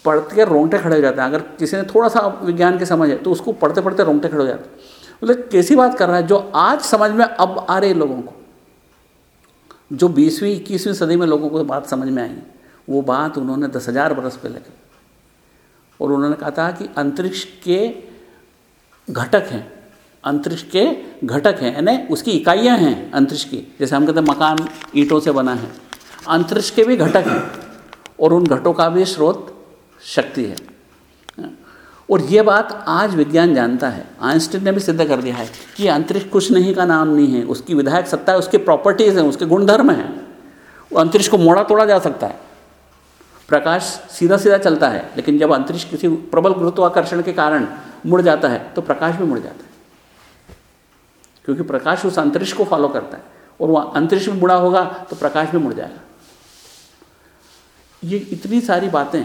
पढ़ते के रोंगटे खड़े हो जाते हैं। अगर किसी ने थोड़ा सा विज्ञान की समझ है तो उसको पढ़ते पढ़ते रोंगटे खड़े हो जाते हैं। मतलब कैसी बात कर रहा है? जो आज समझ में अब आ रही लोगों को, जो बीसवीं, इक्कीसवीं सदी में लोगों को बात समझ में आई, वो बात उन्होंने दस हज़ार बरस पहले की और उन्होंने कहा था कि अंतरिक्ष के घटक हैं अंतरिक्ष के घटक हैं, यानी उसकी इकाइयाँ हैं अंतरिक्ष की, जैसे हम कहते हैं मकान ईंटों से बना है। अंतरिक्ष के भी घटक हैं, और उन घटों का भी स्रोत शक्ति है। और ये बात आज विज्ञान जानता है। आइंस्टीन ने भी सिद्ध कर दिया है कि अंतरिक्ष कुछ नहीं का नाम नहीं है, उसकी विधायक सत्ता है, उसकी प्रॉपर्टीज़ हैं, उसके गुणधर्म हैं। वो अंतरिक्ष को मोड़ा तोड़ा जा सकता है। प्रकाश सीधा सीधा चलता है, लेकिन जब अंतरिक्ष किसी प्रबल गुरुत्वाकर्षण के कारण मुड़ जाता है तो प्रकाश भी मुड़ जाता है। क्योंकि प्रकाश उस अंतरिक्ष को फॉलो करता है। और वह अंतरिक्ष में मुड़ा होगा तो प्रकाश में मुड़ जाएगा। ये इतनी सारी बातें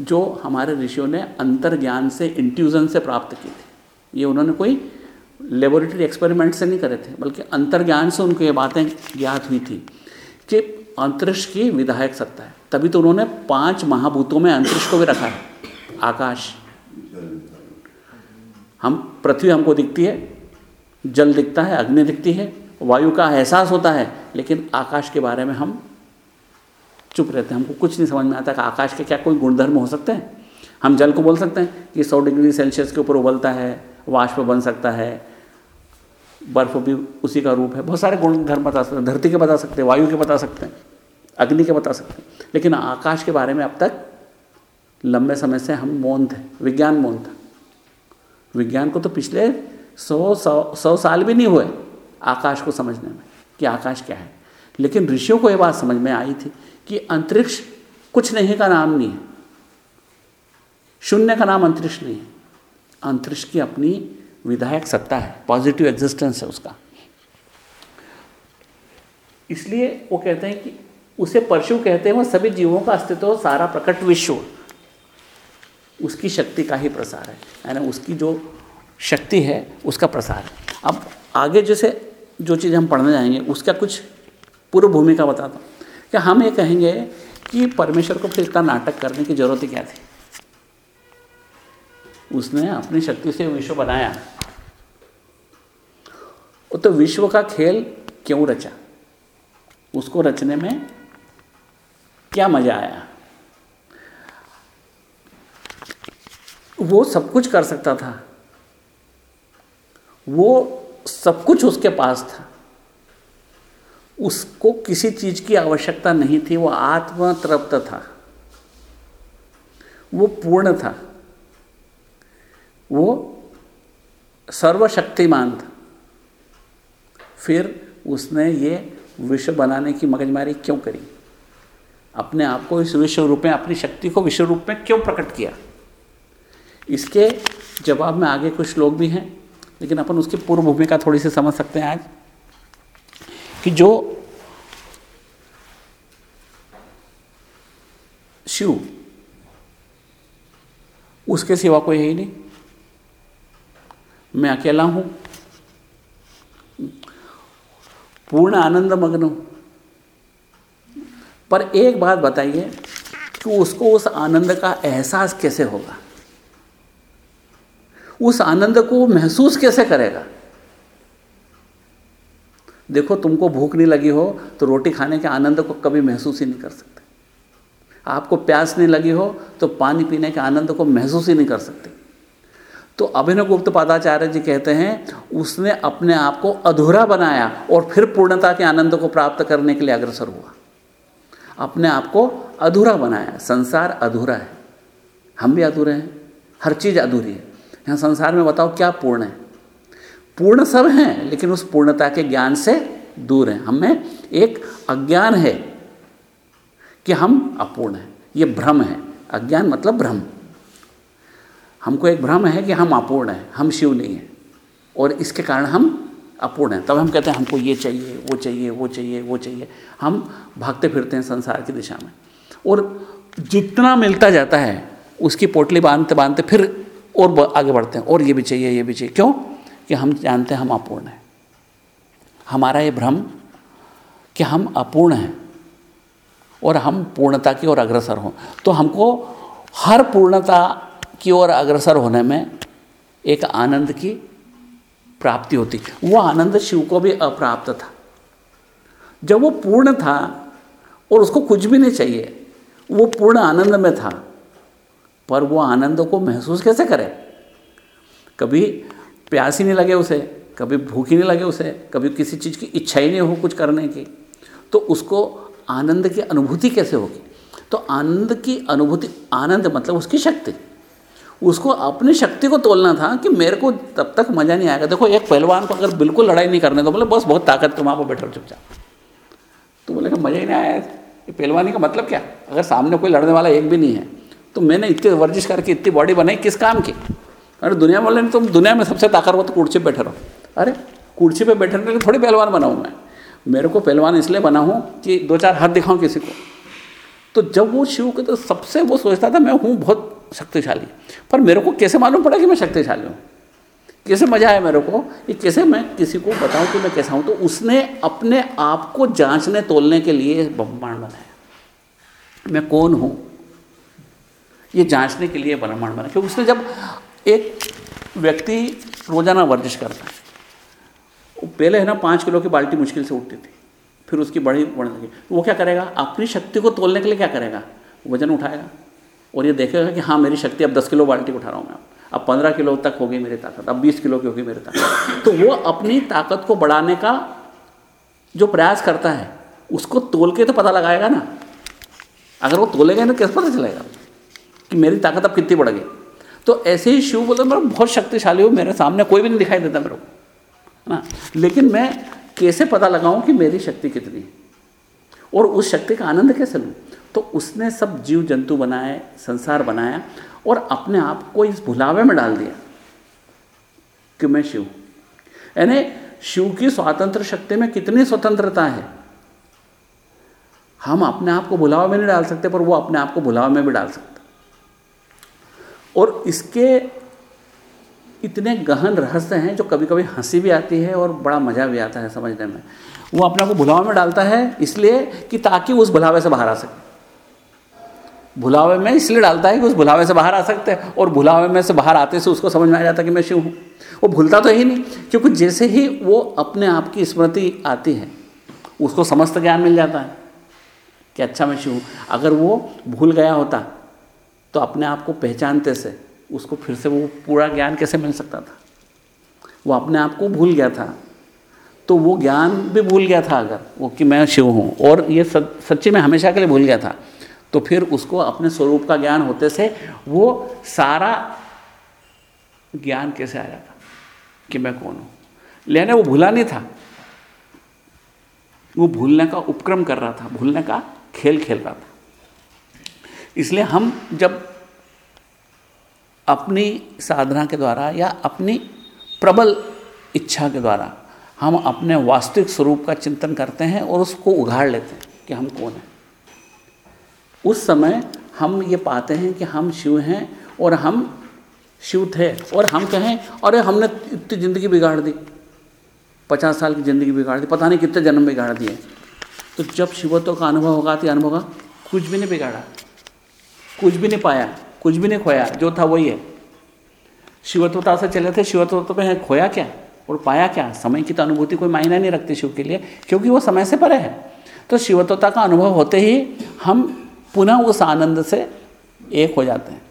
जो हमारे ऋषियों ने अंतर्ज्ञान से इंट्यूजन से प्राप्त की थी। ये उन्होंने कोई लेबोरेटरी एक्सपेरिमेंट से नहीं करे थे, बल्कि अंतर्ज्ञान से उनको ये बातें ज्ञात हुई थी कि अंतरिक्ष की विधायक सत्ता है। तभी तो उन्होंने पाँच महाभूतों में अंतरिक्ष को भी रखा है। आकाश। हम, पृथ्वी हमको दिखती है जल दिखता है, अग्नि दिखती है, वायु का एहसास होता है, लेकिन आकाश के बारे में हम चुप रहते हैं। हमको कुछ नहीं समझ में आता कि आकाश के क्या कोई गुणधर्म हो सकते हैं। हम जल को बोल सकते हैं कि सौ डिग्री सेल्सियस के ऊपर उबलता है, वाष्प बन सकता है, बर्फ़ भी उसी का रूप है। बहुत सारे गुणधर्म बता सकते हैं, धरती के बता सकते हैं, वायु के बता सकते हैं, अग्नि के बता सकते हैं। लेकिन आकाश के बारे में अब तक लंबे समय से हम मौन थे, विज्ञान मौन था। विज्ञान को तो पिछले सौ सौ साल भी नहीं हुए आकाश को समझने में कि आकाश क्या है। लेकिन ऋषियों को ये बात समझ में आई थी कि अंतरिक्ष कुछ नहीं का नाम नहीं है। शून्य का नाम अंतरिक्ष नहीं है। अंतरिक्ष की अपनी विधायक सत्ता है पॉजिटिव एग्जिस्टेंस है उसका। इसलिए वो कहते हैं कि उसे परशु कहते हैं वो सभी जीवों का अस्तित्व सारा प्रकट विश्व। उसकी शक्ति का ही प्रसार है। यानी उसकी जो शक्ति है, उसका प्रसार। अब आगे जैसे जो चीज़ हम पढ़ने जाएँगे, उसका कुछ पूर्व भूमिका बताता हूँ। कि हम ये कहेंगे कि परमेश्वर को फिर इतना नाटक करने की ज़रूरत ही क्या थी? उसने अपनी शक्ति से विश्व बनाया। तो विश्व का खेल क्यों रचा? उसको रचने में क्या मज़ा आया? वो सब कुछ कर सकता था। वो सब कुछ उसके पास था। उसको किसी चीज़ की आवश्यकता नहीं थी, वो आत्म तृप्त था। वो पूर्ण था। वो सर्वशक्तिमान था। फिर उसने ये विश्व बनाने की मगजमारी क्यों करी? अपने आप को इस विश्व रूप में, अपनी शक्ति को विश्व रूप में क्यों प्रकट किया? इसके जवाब में आगे कुछ लोग भी हैं। लेकिन अपन उसकी पूर्व भूमिका थोड़ी सी समझ सकते हैं आज, कि जो शिव, उसके सिवा कोई है ही नहीं। मैं अकेला हूँ। पूर्ण आनंद मग्न हूँ। पर एक बात बताइए कि उसको उस आनंद का एहसास कैसे होगा? उस आनंद को महसूस कैसे करेगा? देखो, तुमको भूख नहीं लगी हो तो रोटी खाने के आनंद को कभी महसूस ही नहीं कर सकते। आपको प्यास नहीं लगी हो तो पानी पीने के आनंद को महसूस ही नहीं कर सकते। तो अभिनव गुप्त पादाचार्य जी कहते हैं, उसने अपने आप को अधूरा बनाया और फिर पूर्णता के आनंद को प्राप्त करने के लिए अग्रसर हुआ। अपने आप को अधूरा बनाया। संसार अधूरा है। हम भी अधूरे हैं। हर चीज़ अधूरी है। यहाँ संसार में बताओ क्या पूर्ण है? पूर्ण सब हैं, लेकिन उस पूर्णता के ज्ञान से दूर हैं। हमें एक अज्ञान है कि हम अपूर्ण हैं। ये भ्रम है। अज्ञान मतलब भ्रम। हमको एक भ्रम है कि हम अपूर्ण हैं, हम शिव नहीं हैं, और इसके कारण हम अपूर्ण हैं। तब हम कहते हैं, हमको ये चाहिए, वो चाहिए वो चाहिए वो चाहिए। हम भागते फिरते हैं संसार की दिशा में। और जितना मिलता जाता है, उसकी पोटली बांधते बांधते फिर और आगे बढ़ते हैं, और ये भी चाहिए, ये भी चाहिए। क्यों? कि हम जानते हैं हम अपूर्ण हैं। हमारा ये भ्रम कि हम अपूर्ण हैं और हम पूर्णता की ओर अग्रसर हों। तो हमको हर पूर्णता की ओर अग्रसर होने में एक आनंद की प्राप्ति होती। वो आनंद शिव को भी अप्राप्त था। जब वो पूर्ण था और उसको कुछ भी नहीं चाहिए, वो पूर्ण आनंद में था पर वो आनंद को महसूस कैसे करे? कभी प्यास ही नहीं लगे उसे, कभी भूख ही नहीं लगे उसे, कभी किसी चीज़ की इच्छा ही नहीं हो कुछ करने की तो उसको आनंद की अनुभूति कैसे होगी? तो आनंद की अनुभूति, आनंद मतलब उसकी शक्ति। उसको अपनी शक्ति को तोलना था कि मेरे को तब तक मज़ा नहीं आएगा। देखो, एक पहलवान को अगर बिल्कुल लड़ाई नहीं करने तो बोले, बस, बहुत ताकत तुम पर बैठो चुपचाप। तो बोले मज़ा ही नहीं आया? पहलवानी का मतलब क्या? अगर सामने कोई लड़ने वाला एक भी नहीं है तो मैंने इतनी वर्जिश करके इतनी बॉडी बनाई, किस काम की? अरे, दुनिया बोले तुम दुनिया में सबसे ताकतवर तो कुर्सी पर बैठे रहो। अरे, कुर्सी पर बैठने के लिए थोड़ी पहलवान बनाऊँ मैं? मेरे को पहलवान इसलिए बना हूँ कि दो चार हाथ दिखाऊँ किसी को। तो जब वो शिव के तो सबसे वो सोचता था, मैं हूँ बहुत शक्तिशाली। पर मेरे को कैसे मालूम पड़ा कि मैं शक्तिशाली हूँ? कैसे मज़ा आया मेरे को कि कैसे मैं किसी को बताऊँ कि मैं कैसा हूँ? तो उसने अपने आप को जांचने, तोलने के लिए ब्रह्मांड बनाया। मैं कौन हूँ? ये जांचने के लिए ब्रह्मांड बना। क्योंकि उसने जब एक व्यक्ति रोज़ाना वर्जिश करता है, वो पहले है ना पाँच किलो की बाल्टी मुश्किल से उठती थी, फिर उसकी बड़ी बढ़ने लगी। वो क्या करेगा? अपनी शक्ति को तोलने के लिए क्या करेगा? वज़न उठाएगा। और ये देखेगा कि हाँ मेरी शक्ति अब दस किलो बाल्टी उठा रहा हूँ मैं अब। पंद्रह किलो तक होगी मेरी ताकत, अब बीस किलो की होगी मेरी ताकत। तो वो अपनी ताकत को बढ़ाने का जो प्रयास करता है, उसको तोल के तो पता लगाएगा ना। अगर वो तोलेगा ना कैसे पता चलेगा? कि मेरी ताकत अब कितनी बढ़ गई। तो ऐसे ही शिव बोलते मेरा बहुत शक्तिशाली हो, मेरे सामने कोई भी नहीं दिखाई देता मेरे को। ना? लेकिन मैं कैसे पता लगाऊँ कि मेरी शक्ति कितनी है? और उस शक्ति का आनंद कैसे लूँ? तो उसने सब जीव जंतु बनाए, संसार बनाया और अपने आप को इस भुलावे में डाल दिया कि मैं शिव यानी शिव की स्वतंत्र शक्ति में कितनी स्वतंत्रता है? हम अपने आप को भुलावे में नहीं डाल सकते, पर वो अपने आप को भुलावे में भी डाल सकते। और इसके इतने गहन रहस्य हैं जो कभी कभी हँसी भी आती है और बड़ा मज़ा भी आता है समझने में। वो अपने को भुलावे में डालता है, इसलिए कि ताकि उस भुलावे से बाहर आ सके। भुलावे में इसलिए डालता है कि उस भुलावे से बाहर आ सकते हैं और भुलावे में से बाहर आते से उसको समझ में आ जाता है कि मैं शिव हूँ। वो भूलता तो ही नहीं, क्योंकि जैसे ही वो अपने आप की स्मृति आती है, उसको समस्त ज्ञान मिल जाता है कि अच्छा मैं शिव हूँ। अगर वो भूल गया होता तो अपने आप को पहचानते से उसको फिर से वो पूरा ज्ञान कैसे मिल सकता था? वो अपने आप को भूल गया था। तो वो ज्ञान भी भूल गया था अगर, वो कि मैं शिव हूँ, और ये सच्ची में हमेशा के लिए भूल गया था। तो फिर उसको अपने स्वरूप का ज्ञान होते से वो सारा ज्ञान कैसे आ जाता कि मैं कौन हूँ? लेने वो भूला नहीं था। वो भूलने का उपक्रम कर रहा था, भूलने का खेल खेल रहा था। इसलिए हम जब अपनी साधना के द्वारा या अपनी प्रबल इच्छा के द्वारा हम अपने वास्तविक स्वरूप का चिंतन करते हैं और उसको उघाड़ लेते हैं कि हम कौन हैं। उस समय हम ये पाते हैं कि हम शिव हैं और हम शिव थे और हम कहें, अरे, हमने इतनी ज़िंदगी बिगाड़ दी। पचास साल की ज़िंदगी बिगाड़ दी। पता नहीं कितने जन्म बिगाड़ दिए तो जब शिवत्व का अनुभव होगा तो अनुभव होगा, कुछ भी नहीं बिगाड़ा। कुछ भी नहीं पाया, कुछ भी नहीं खोया, जो था वही है। शिवत्वता से चले थे शिवत्व में खोया क्या? और पाया क्या? समय की तो अनुभूति कोई मायना नहीं रखती शिव के लिए, क्योंकि वो समय से परे है। तो शिवत्वता का अनुभव होते ही हम पुनः उस आनंद से एक हो जाते हैं।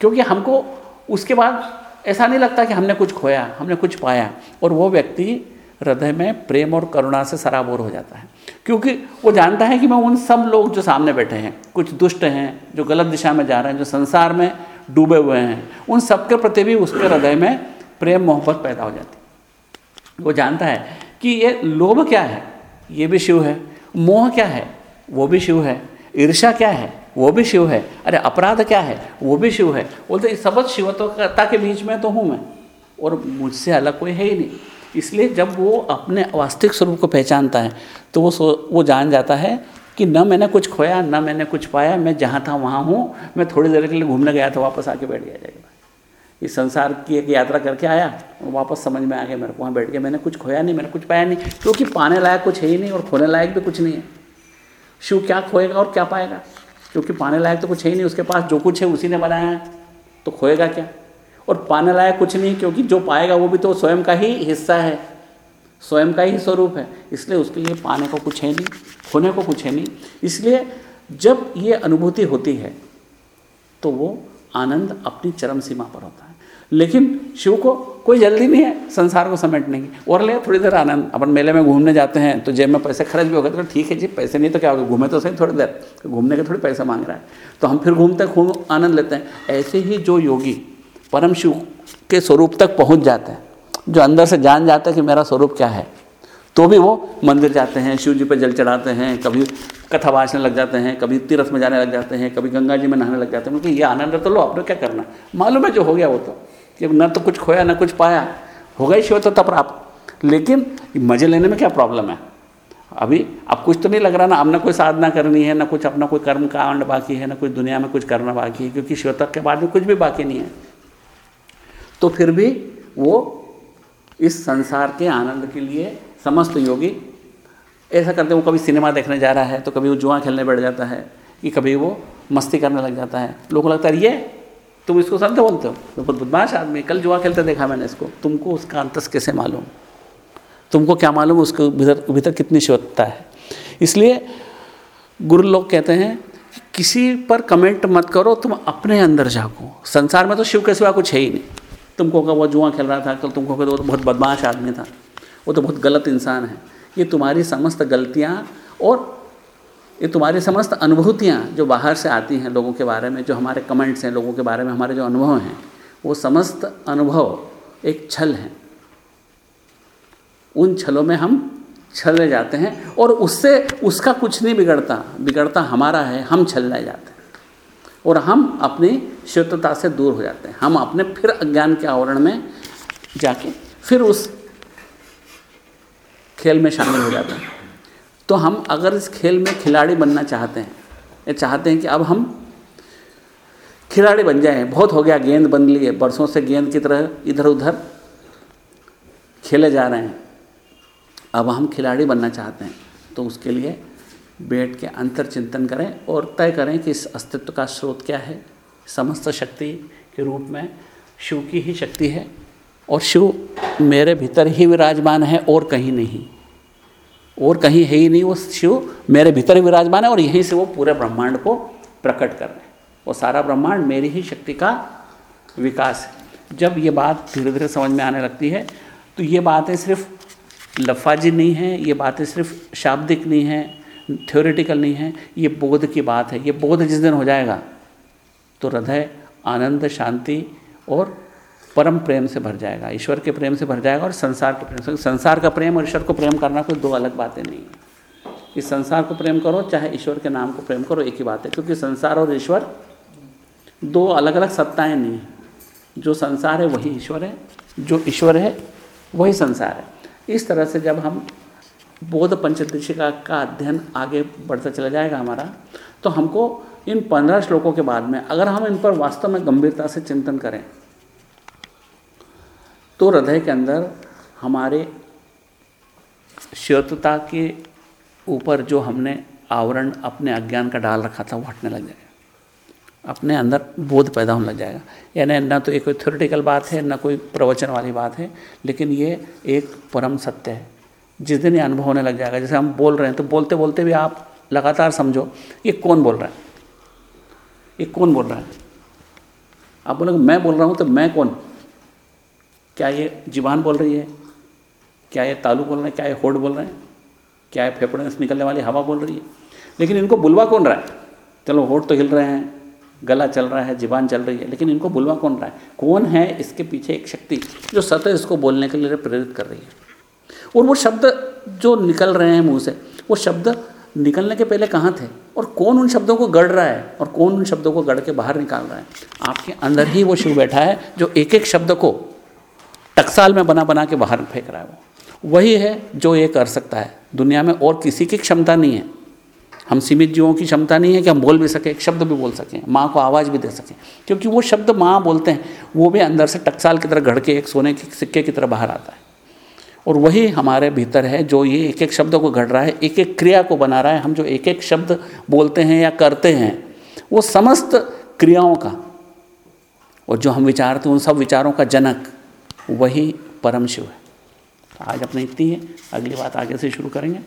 क्योंकि हमको उसके बाद ऐसा नहीं लगता कि हमने कुछ खोया, हमने कुछ पाया, और वो व्यक्ति हृदय में प्रेम और करुणा से सराबोर हो जाता है। क्योंकि वो जानता है कि मैं उन सब लोग जो सामने बैठे हैं, कुछ दुष्ट हैं, जो गलत दिशा में जा रहे हैं, जो संसार में डूबे हुए हैं, उन सब के प्रति भी उसके हृदय में प्रेम, मोहब्बत पैदा हो जाती वो जानता है कि ये लोभ क्या है? ये भी शिव है। मोह क्या है? वो भी शिव है। ईर्षा क्या है? वो भी शिव है। अरे, अपराध क्या है? वो भी शिव है। बोलते सबक शिवत्वता के बीच में तो हूँ मैं, और मुझसे अलग कोई है ही नहीं। इसलिए जब वो अपने वास्तविक स्वरूप को पहचानता है तो वो वो जान जाता है कि न मैंने कुछ खोया, न मैंने कुछ पाया, मैं जहाँ था वहाँ हूँ, मैं थोड़ी देर के लिए घूमने गया था, वापस आके बैठ गया जाएगा। इस संसार की एक यात्रा करके आया, और वापस समझ में आ गया, मेरे को वहाँ बैठ गया, मैंने कुछ खोया नहीं, मैंने कुछ पाया नहीं, क्योंकि पाने लायक कुछ है ही नहीं, और खोने लायक भी कुछ नहीं है। शिव क्या खोएगा और क्या पाएगा? क्योंकि पाने लायक तो कुछ है ही नहीं, उसके पास जो कुछ है उसी ने बनाया है तो खोएगा क्या? और पाने लायक कुछ नहीं, क्योंकि जो पाएगा वो भी तो स्वयं का ही हिस्सा है, स्वयं का ही स्वरूप है। इसलिए उसके लिए पाने को कुछ है नहीं, खोने को कुछ है नहीं। इसलिए जब ये अनुभूति होती है तो वो आनंद अपनी चरम सीमा पर होता है। लेकिन शिव को कोई जल्दी नहीं है, संसार को समेटने की और ले, थोड़ी देर आनंद। अपन मेले में घूमने जाते हैं तो जेब में पैसे खर्च भी हो गए तो ठीक है जी, पैसे नहीं तो क्या होगा, घूमे तो सही थोड़ी देर, घूमने के थोड़ी पैसा मांग रहा है। तो हम फिर घूमते खूब आनंद लेते हैं। ऐसे ही जो योगी परम शिव के स्वरूप तक पहुँच जाते हैं। जो अंदर से जान जाता है कि मेरा स्वरूप क्या है तो भी वो मंदिर जाते हैं शिव जी पर जल चढ़ाते हैं, कभी कथा वाचने लग जाते हैं, कभी तीर्थ में जाने लग जाते हैं, कभी गंगा जी में नहाने लग जाते हैं। क्योंकि ये आनंद तो लो, आपने क्या करना? मालूम है जो हो गया वो तो कि न तो कुछ खोया, ना कुछ पाया। ही शिव तो तब प्राप्त लेकिन मज़े लेने में क्या प्रॉब्लम है? अभी अब कुछ तो नहीं लग रहा ना, अब ना कोई साधना करनी है, ना कुछ अपना कोई कर्म कांड बाकी है, ना कुछ दुनिया में कुछ करना बाकी है, क्योंकि शिव तक के बाद में कुछ भी बाकी नहीं है। तो फिर भी वो इस संसार के आनंद के लिए समस्त योगी ऐसा करते वो कभी सिनेमा देखने जा रहा है तो कभी वो जुआ खेलने बैठ जाता है, कि कभी वो मस्ती करने लग जाता है। लोगों को लगता है ये तुम इसको संत बोलते हो? तो बहुत बदमाश आदमी कल जुआ खेलते देखा मैंने इसको। तुमको उसका अंतस कैसे मालूम? तुमको क्या मालूम उसके भीतर भीतर कितनी शुद्धता है? इसलिए गुरु लोग कहते हैं कि किसी पर कमेंट मत करो, तुम अपने अंदर जागो। संसार में तो शिव के सिवा कुछ है ही नहीं। तुमको कहा वो जुआ खेल रहा था, कल तुमको कहा वो तो बहुत बदमाश आदमी था। वो तो बहुत गलत इंसान है। ये तुम्हारी समस्त गलतियाँ और ये तुम्हारी समस्त अनुभूतियाँ जो बाहर से आती हैं लोगों के बारे में, जो हमारे कमेंट्स हैं, लोगों के बारे में, हमारे जो अनुभव हैं, वो समस्त अनुभव एक छल हैं। उन छलों में हम छले जाते हैं और उससे, उसका कुछ नहीं बिगड़ता। बिगड़ता हमारा है, हम छलने जाते हैं। और हम अपनी शुद्धता से दूर हो जाते हैं। हम अपने फिर अज्ञान के आवरण में जाके फिर उस खेल में शामिल हो जाते हैं। तो हम अगर इस खेल में खिलाड़ी बनना चाहते हैं, या चाहते हैं कि अब हम खिलाड़ी बन जाएँ। बहुत हो गया, गेंद बन लिए बरसों से गेंद की तरह इधर उधर खेले जा रहे हैं। अब हम खिलाड़ी बनना चाहते हैं तो उसके लिए बैठ के अंतर चिंतन करें और तय करें कि इस अस्तित्व का स्रोत क्या है। समस्त शक्ति के रूप में शिव की ही शक्ति है और शिव मेरे भीतर ही विराजमान है और कहीं नहीं। और कहीं है ही नहीं, वो शिव मेरे भीतर विराजमान है और यहीं से वो पूरे ब्रह्मांड को प्रकट कर रहे हैं। वो सारा ब्रह्मांड मेरी ही शक्ति का विकास है। जब ये बात धीरे धीरे समझ में आने लगती है तो ये बातें सिर्फ़ लफाजी नहीं हैं, ये बातें सिर्फ़ शाब्दिक नहीं हैं। थ्योरेटिकल नहीं है, ये बोध की बात है, ये बोध जिस दिन हो जाएगा तो हृदय आनंद, शांति और परम प्रेम से भर जाएगा, ईश्वर के प्रेम से भर जाएगा और संसार के प्रेम से, संसार का प्रेम और ईश्वर को प्रेम करना कोई दो अलग बातें नहीं है। इस संसार को प्रेम करो, चाहे ईश्वर के नाम को प्रेम करो, एक ही बात है, क्योंकि संसार और ईश्वर दो अलग अलग सत्ताएँ नहीं हैं। जो संसार है, वही ईश्वर है, जो ईश्वर है, वही संसार है। इस तरह से जब हम बोध पंचदशिका का अध्ययन आगे बढ़ता चला जाएगा हमारा तो हमको इन पंद्रह श्लोकों के बाद में, अगर हम इन पर वास्तव में गंभीरता से चिंतन करें तो हृदय के अंदर हमारे श्योतता के ऊपर जो हमने आवरण अपने अज्ञान का डाल रखा था, वो हटने लग जाएगा। अपने अंदर बोध पैदा होने लग जाएगा। यानी ना तो एक कोई थ्योरेटिकल बात है, ना कोई प्रवचन वाली बात है, लेकिन ये एक परम सत्य है। जिस दिन ये अनुभव होने लग जाएगा, जैसे हम बोल रहे हैं तो बोलते बोलते भी आप लगातार समझो, ये कौन बोल रहा है? ये कौन बोल रहा है? आप बोलोगे, मैं बोल रहा हूँ तो मैं कौन? क्या ये जीवान बोल रही है? क्या ये तालू बोल रहे हैं? क्या ये होड बोल रहे हैं? क्या ये फेफड़े से निकलने वाली हवा बोल रही है? लेकिन इनको बुलवा कौन रहा है? चलो होठ तो हिल रहे हैं, गला चल रहा है, जीवान चल रही है, लेकिन इनको बुलवा कौन रहा है? कौन है इसके पीछे एक शक्ति जो सतह इसको बोलने के लिए प्रेरित कर रही है? और वो शब्द जो निकल रहे हैं मुँह से, वो शब्द निकलने के पहले कहाँ थे? और कौन उन शब्दों को गढ़ रहा है? और कौन उन शब्दों को गढ़ के बाहर निकाल रहा है? आपके अंदर ही वो शिव बैठा है जो एक एक शब्द को टकसाल में बना बना के बाहर फेंक रहा है वो। वही है जो ये कर सकता है। दुनिया में और किसी की क्षमता नहीं है। हम सीमित जीवों की क्षमता नहीं है कि हम बोल भी सकें शब्द भी बोल सकें, माँ को आवाज़ भी दे सकें। क्योंकि वो शब्द माँ बोलते हैं, वो भी अंदर से टकसाल की तरह घड़ के एक सोने के सिक्के की तरह बाहर आता है। और वही हमारे भीतर है, जो ये एक एक शब्द को घट रहा है एक एक क्रिया को बना रहा है, हम जो एक एक शब्द बोलते हैं या करते हैं, वो समस्त क्रियाओं का और जो हम विचारते हैं उन सब विचारों का जनक, वही परम शिव है। तो आज अपने इतनी है, अगली बात आगे से शुरू करेंगे।